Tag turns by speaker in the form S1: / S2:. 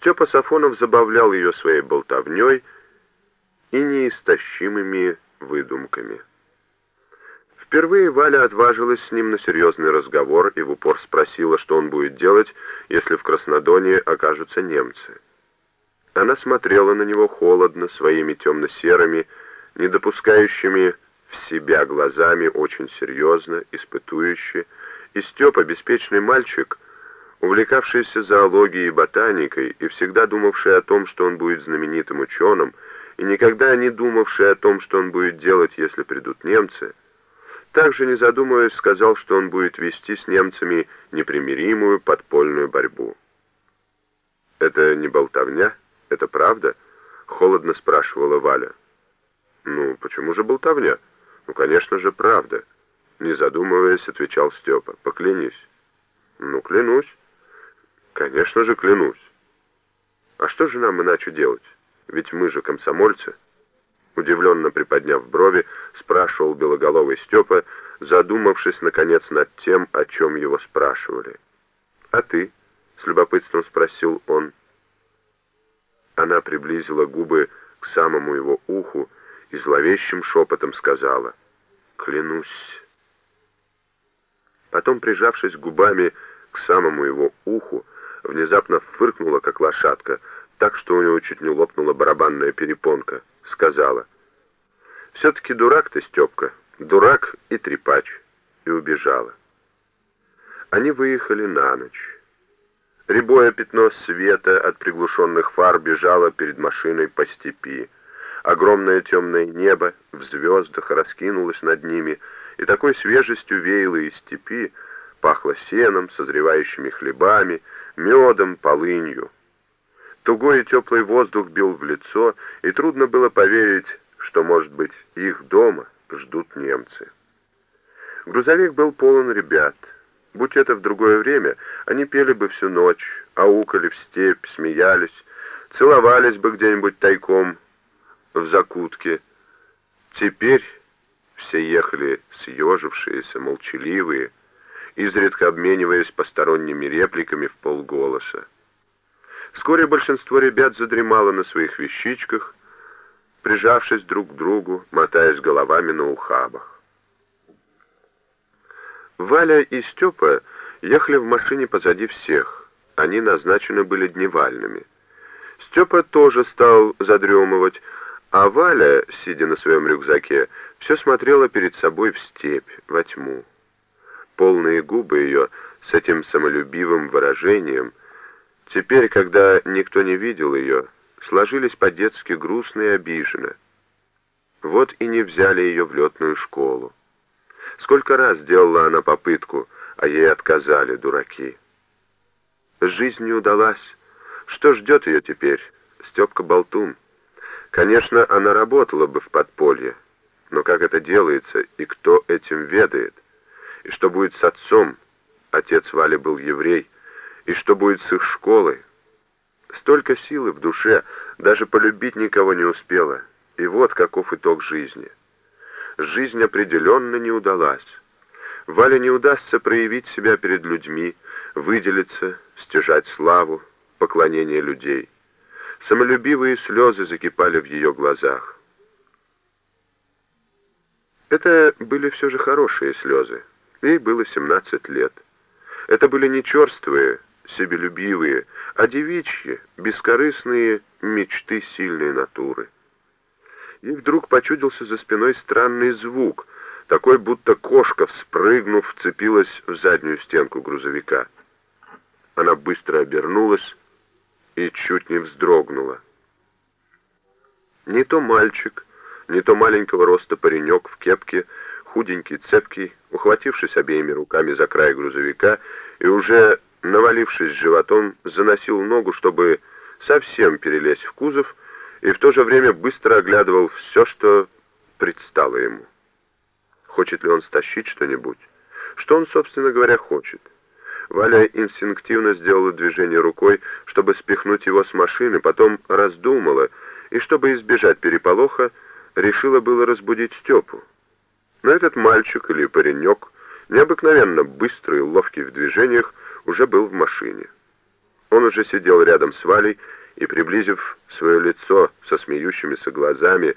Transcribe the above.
S1: Степа Сафонов забавлял ее своей болтовней и неистощимыми выдумками. Впервые Валя отважилась с ним на серьезный разговор и в упор спросила, что он будет делать, если в Краснодоне окажутся немцы. Она смотрела на него холодно, своими темно-серыми, не допускающими в себя глазами, очень серьезно, испытующе, и Степа, беспечный мальчик, увлекавшийся зоологией и ботаникой и всегда думавший о том, что он будет знаменитым ученым, и никогда не думавший о том, что он будет делать, если придут немцы, также не задумываясь сказал, что он будет вести с немцами непримиримую подпольную борьбу. «Это не болтовня? Это правда?» — холодно спрашивала Валя. «Ну, почему же болтовня? Ну, конечно же, правда». Не задумываясь, отвечал Степа. «Поклянись». «Ну, клянусь». «Конечно же, клянусь». «А что же нам иначе делать? Ведь мы же комсомольцы». Удивленно приподняв брови, спрашивал белоголовый Степа, задумавшись, наконец, над тем, о чем его спрашивали. «А ты?» — с любопытством спросил он. Она приблизила губы к самому его уху и зловещим шепотом сказала «Клянусь». Потом, прижавшись губами к самому его уху, внезапно фыркнула, как лошадка, так что у него чуть не лопнула барабанная перепонка, сказала «Все-таки дурак ты, Степка, дурак и трепач», и убежала. Они выехали на ночь. Рябое пятно света от приглушенных фар бежало перед машиной по степи. Огромное темное небо в звездах раскинулось над ними, и такой свежестью веяло из степи, пахло сеном, созревающими хлебами, медом, полынью. Тугой и теплый воздух бил в лицо, и трудно было поверить, что, может быть, их дома ждут немцы. Грузовик был полон ребят — Будь это в другое время, они пели бы всю ночь, аукали в степь, смеялись, целовались бы где-нибудь тайком в закутке. Теперь все ехали съежившиеся, молчаливые, изредка обмениваясь посторонними репликами в полголоса. Вскоре большинство ребят задремало на своих вещичках, прижавшись друг к другу, мотаясь головами на ухабах. Валя и Степа ехали в машине позади всех. Они назначены были дневальными. Степа тоже стал задремывать, а Валя, сидя на своем рюкзаке, все смотрела перед собой в степь, во тьму. Полные губы ее с этим самолюбивым выражением, теперь, когда никто не видел ее, сложились по-детски грустно и обиженно. Вот и не взяли ее в летную школу. Сколько раз делала она попытку, а ей отказали, дураки. Жизнь не удалась. Что ждет ее теперь? Степка Болтун. Конечно, она работала бы в подполье, но как это делается и кто этим ведает? И что будет с отцом? Отец Вали был еврей. И что будет с их школой? Столько силы в душе, даже полюбить никого не успела. И вот каков итог жизни жизнь определенно не удалась. Вале не удастся проявить себя перед людьми, выделиться, стяжать славу, поклонение людей. Самолюбивые слезы закипали в ее глазах. Это были все же хорошие слезы. Ей было 17 лет. Это были не черствые, себелюбивые, а девичьи, бескорыстные мечты сильной натуры и вдруг почудился за спиной странный звук, такой, будто кошка, вспрыгнув, вцепилась в заднюю стенку грузовика. Она быстро обернулась и чуть не вздрогнула. Не то мальчик, не то маленького роста паренек в кепке, худенький, цепкий, ухватившись обеими руками за край грузовика и уже, навалившись животом, заносил ногу, чтобы совсем перелезть в кузов, и в то же время быстро оглядывал все, что предстало ему. Хочет ли он стащить что-нибудь? Что он, собственно говоря, хочет? Валя инстинктивно сделала движение рукой, чтобы спихнуть его с машины, потом раздумала, и, чтобы избежать переполоха, решила было разбудить Степу. Но этот мальчик или паренек, необыкновенно быстрый и ловкий в движениях, уже был в машине. Он уже сидел рядом с Валей и, приблизив свое лицо со смеющимися глазами,